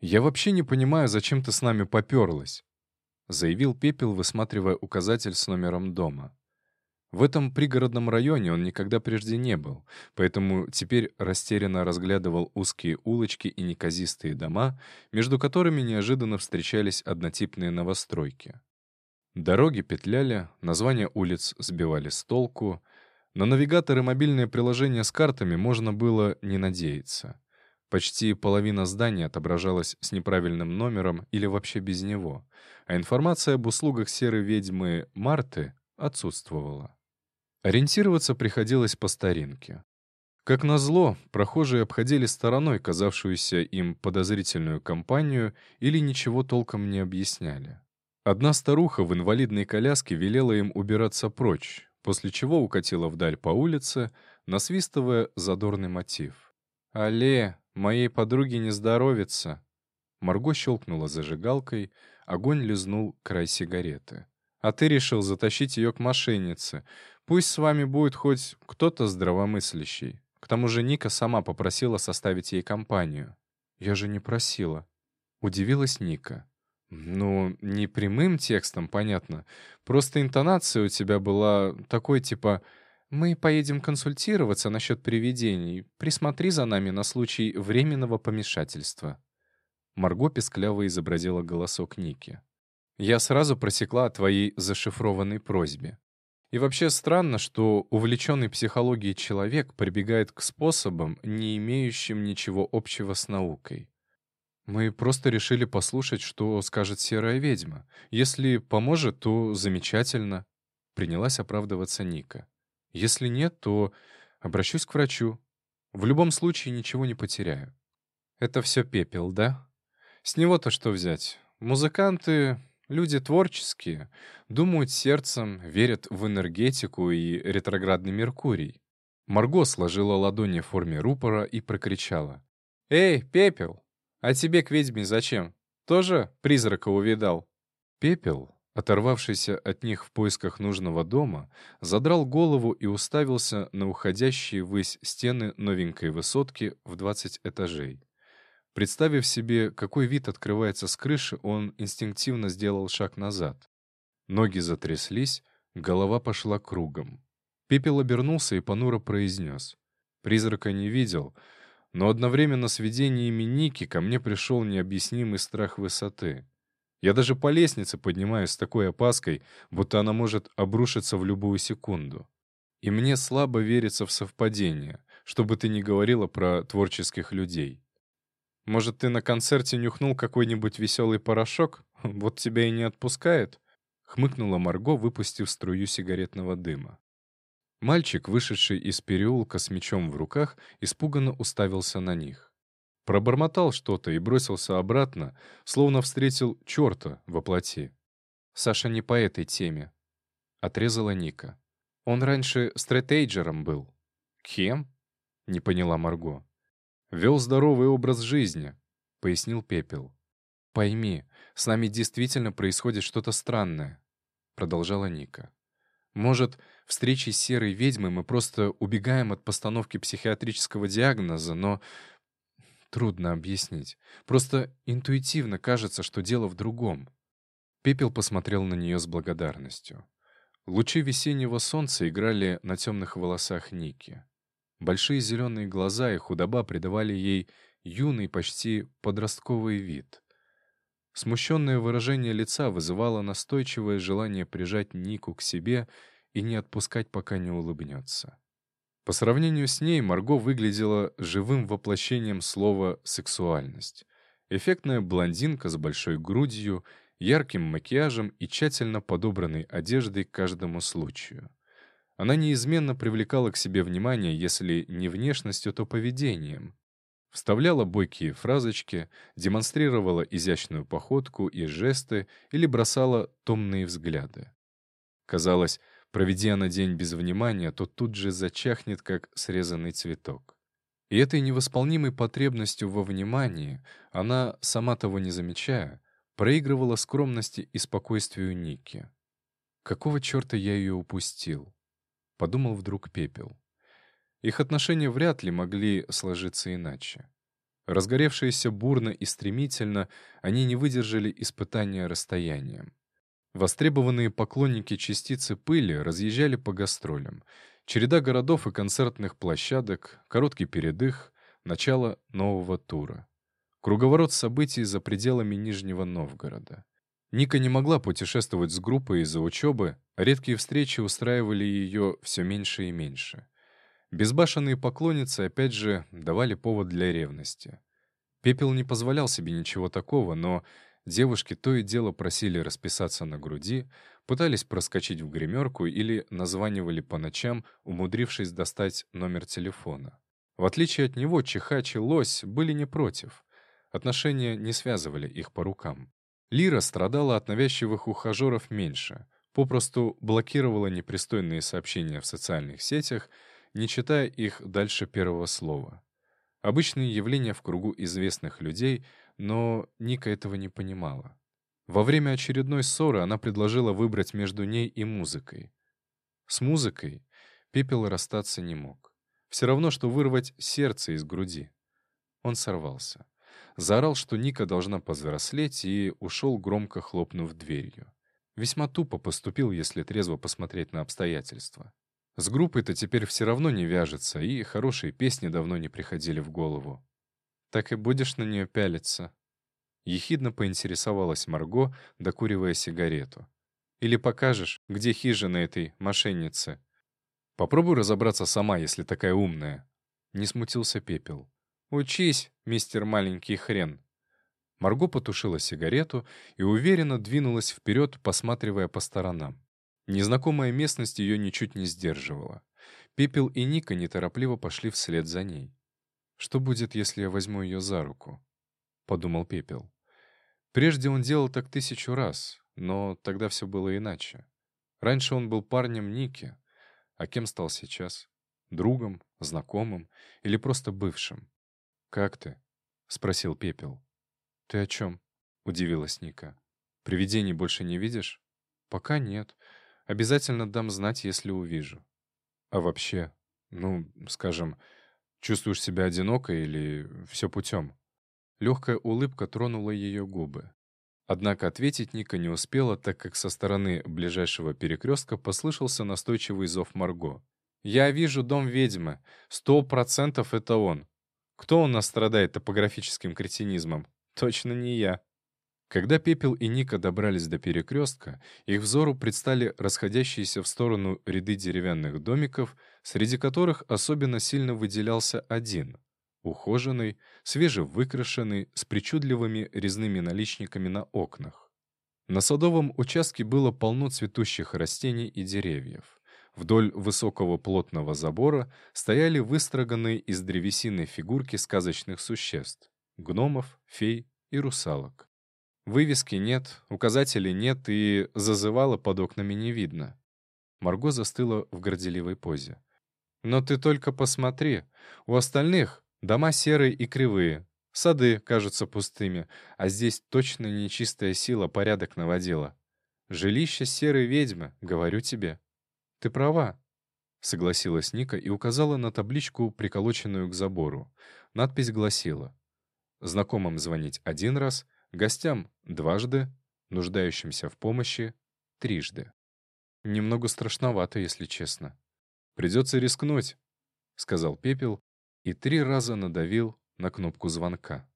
«Я вообще не понимаю, зачем ты с нами поперлась», — заявил Пепел, высматривая указатель с номером дома. В этом пригородном районе он никогда прежде не был, поэтому теперь растерянно разглядывал узкие улочки и неказистые дома, между которыми неожиданно встречались однотипные новостройки. Дороги петляли, названия улиц сбивали с толку. На навигатор и мобильное приложение с картами можно было не надеяться. Почти половина здания отображалась с неправильным номером или вообще без него, а информация об услугах серой ведьмы Марты отсутствовала. Ориентироваться приходилось по старинке. Как назло, прохожие обходили стороной казавшуюся им подозрительную компанию или ничего толком не объясняли. Одна старуха в инвалидной коляске велела им убираться прочь, после чего укатила вдаль по улице, насвистывая задорный мотив. «Алле, моей подруге не здоровится!» Марго щелкнула зажигалкой, огонь лизнул край сигареты. «А ты решил затащить ее к мошеннице. Пусть с вами будет хоть кто-то здравомыслящий. К тому же Ника сама попросила составить ей компанию. Я же не просила. Удивилась Ника. Ну, не прямым текстом, понятно. Просто интонация у тебя была такой типа «Мы поедем консультироваться насчет привидений. Присмотри за нами на случай временного помешательства». Марго пескляво изобразила голосок Ники. «Я сразу просекла о твоей зашифрованной просьбе. И вообще странно, что увлеченный психологией человек прибегает к способам, не имеющим ничего общего с наукой. Мы просто решили послушать, что скажет серая ведьма. Если поможет, то замечательно. Принялась оправдываться Ника. Если нет, то обращусь к врачу. В любом случае ничего не потеряю. Это все пепел, да? С него-то что взять? Музыканты Люди творческие, думают сердцем, верят в энергетику и ретроградный Меркурий. Марго сложила ладони в форме рупора и прокричала. «Эй, Пепел! А тебе к ведьме зачем? Тоже призрака увидал?» Пепел, оторвавшийся от них в поисках нужного дома, задрал голову и уставился на уходящие ввысь стены новенькой высотки в 20 этажей. Представив себе, какой вид открывается с крыши, он инстинктивно сделал шаг назад. Ноги затряслись, голова пошла кругом. Пепел обернулся и понуро произнес. Призрака не видел, но одновременно с видениями Ники ко мне пришел необъяснимый страх высоты. Я даже по лестнице поднимаюсь с такой опаской, будто она может обрушиться в любую секунду. И мне слабо верится в совпадение, чтобы ты не говорила про творческих людей. Может, ты на концерте нюхнул какой-нибудь веселый порошок? Вот тебя и не отпускает?» — хмыкнула Марго, выпустив струю сигаретного дыма. Мальчик, вышедший из переулка с мечом в руках, испуганно уставился на них. Пробормотал что-то и бросился обратно, словно встретил черта во плоти. «Саша не по этой теме», — отрезала Ника. «Он раньше стратейджером был». «Кем?» — не поняла Марго. «Вел здоровый образ жизни», — пояснил Пепел. «Пойми, с нами действительно происходит что-то странное», — продолжала Ника. «Может, встречи с серой ведьмой мы просто убегаем от постановки психиатрического диагноза, но трудно объяснить. Просто интуитивно кажется, что дело в другом». Пепел посмотрел на нее с благодарностью. Лучи весеннего солнца играли на темных волосах Ники. Большие зеленые глаза и худоба придавали ей юный, почти подростковый вид. Смущенное выражение лица вызывало настойчивое желание прижать Нику к себе и не отпускать, пока не улыбнется. По сравнению с ней Марго выглядела живым воплощением слова «сексуальность». Эффектная блондинка с большой грудью, ярким макияжем и тщательно подобранной одеждой к каждому случаю. Она неизменно привлекала к себе внимание, если не внешностью, то поведением. Вставляла бойкие фразочки, демонстрировала изящную походку и жесты или бросала томные взгляды. Казалось, проведя на день без внимания, то тут же зачахнет, как срезанный цветок. И этой невосполнимой потребностью во внимании она, сама того не замечая, проигрывала скромности и спокойствию Ники. Какого черта я ее упустил? подумал вдруг Пепел. Их отношения вряд ли могли сложиться иначе. Разгоревшиеся бурно и стремительно, они не выдержали испытания расстоянием. Востребованные поклонники частицы пыли разъезжали по гастролям. Череда городов и концертных площадок, короткий передых, начало нового тура. Круговорот событий за пределами Нижнего Новгорода. Ника не могла путешествовать с группой из-за учебы, редкие встречи устраивали ее все меньше и меньше. Безбашенные поклонницы, опять же, давали повод для ревности. Пепел не позволял себе ничего такого, но девушки то и дело просили расписаться на груди, пытались проскочить в гримерку или названивали по ночам, умудрившись достать номер телефона. В отличие от него, Чихач и Лось были не против. Отношения не связывали их по рукам. Лира страдала от навязчивых ухажеров меньше, попросту блокировала непристойные сообщения в социальных сетях — не читая их дальше первого слова. Обычные явления в кругу известных людей, но Ника этого не понимала. Во время очередной ссоры она предложила выбрать между ней и музыкой. С музыкой Пепел расстаться не мог. Все равно, что вырвать сердце из груди. Он сорвался. Заорал, что Ника должна повзрослеть, и ушел, громко хлопнув дверью. Весьма тупо поступил, если трезво посмотреть на обстоятельства. С группой-то теперь все равно не вяжется, и хорошие песни давно не приходили в голову. «Так и будешь на нее пялиться?» Ехидно поинтересовалась Марго, докуривая сигарету. «Или покажешь, где хижина этой мошенницы?» «Попробуй разобраться сама, если такая умная». Не смутился Пепел. «Учись, мистер маленький хрен». Марго потушила сигарету и уверенно двинулась вперед, посматривая по сторонам. Незнакомая местность ее ничуть не сдерживала. Пепел и Ника неторопливо пошли вслед за ней. «Что будет, если я возьму ее за руку?» — подумал Пепел. Прежде он делал так тысячу раз, но тогда все было иначе. Раньше он был парнем Ники, а кем стал сейчас? Другом, знакомым или просто бывшим? «Как ты?» — спросил Пепел. «Ты о чем?» — удивилась Ника. «Привидений больше не видишь?» «Пока нет. Обязательно дам знать, если увижу. А вообще, ну, скажем, чувствуешь себя одиноко или все путем? Легкая улыбка тронула ее губы. Однако ответить Ника не успела, так как со стороны ближайшего перекрестка послышался настойчивый зов Марго. «Я вижу дом ведьмы. Сто процентов это он. Кто у нас страдает топографическим кретинизмом? Точно не я». Когда Пепел и Ника добрались до перекрестка, их взору предстали расходящиеся в сторону ряды деревянных домиков, среди которых особенно сильно выделялся один — ухоженный, свежевыкрашенный, с причудливыми резными наличниками на окнах. На садовом участке было полно цветущих растений и деревьев. Вдоль высокого плотного забора стояли выстроганные из древесины фигурки сказочных существ — гномов, фей и русалок. Вывески нет, указателей нет и зазывала под окнами не видно. Марго застыла в горделивой позе. «Но ты только посмотри. У остальных дома серые и кривые, сады кажутся пустыми, а здесь точно нечистая сила порядок наводила. Жилище серой ведьмы, говорю тебе. Ты права». Согласилась Ника и указала на табличку, приколоченную к забору. Надпись гласила «Знакомым звонить один раз — Гостям — дважды, нуждающимся в помощи — трижды. Немного страшновато, если честно. «Придется рискнуть», — сказал Пепел и три раза надавил на кнопку звонка.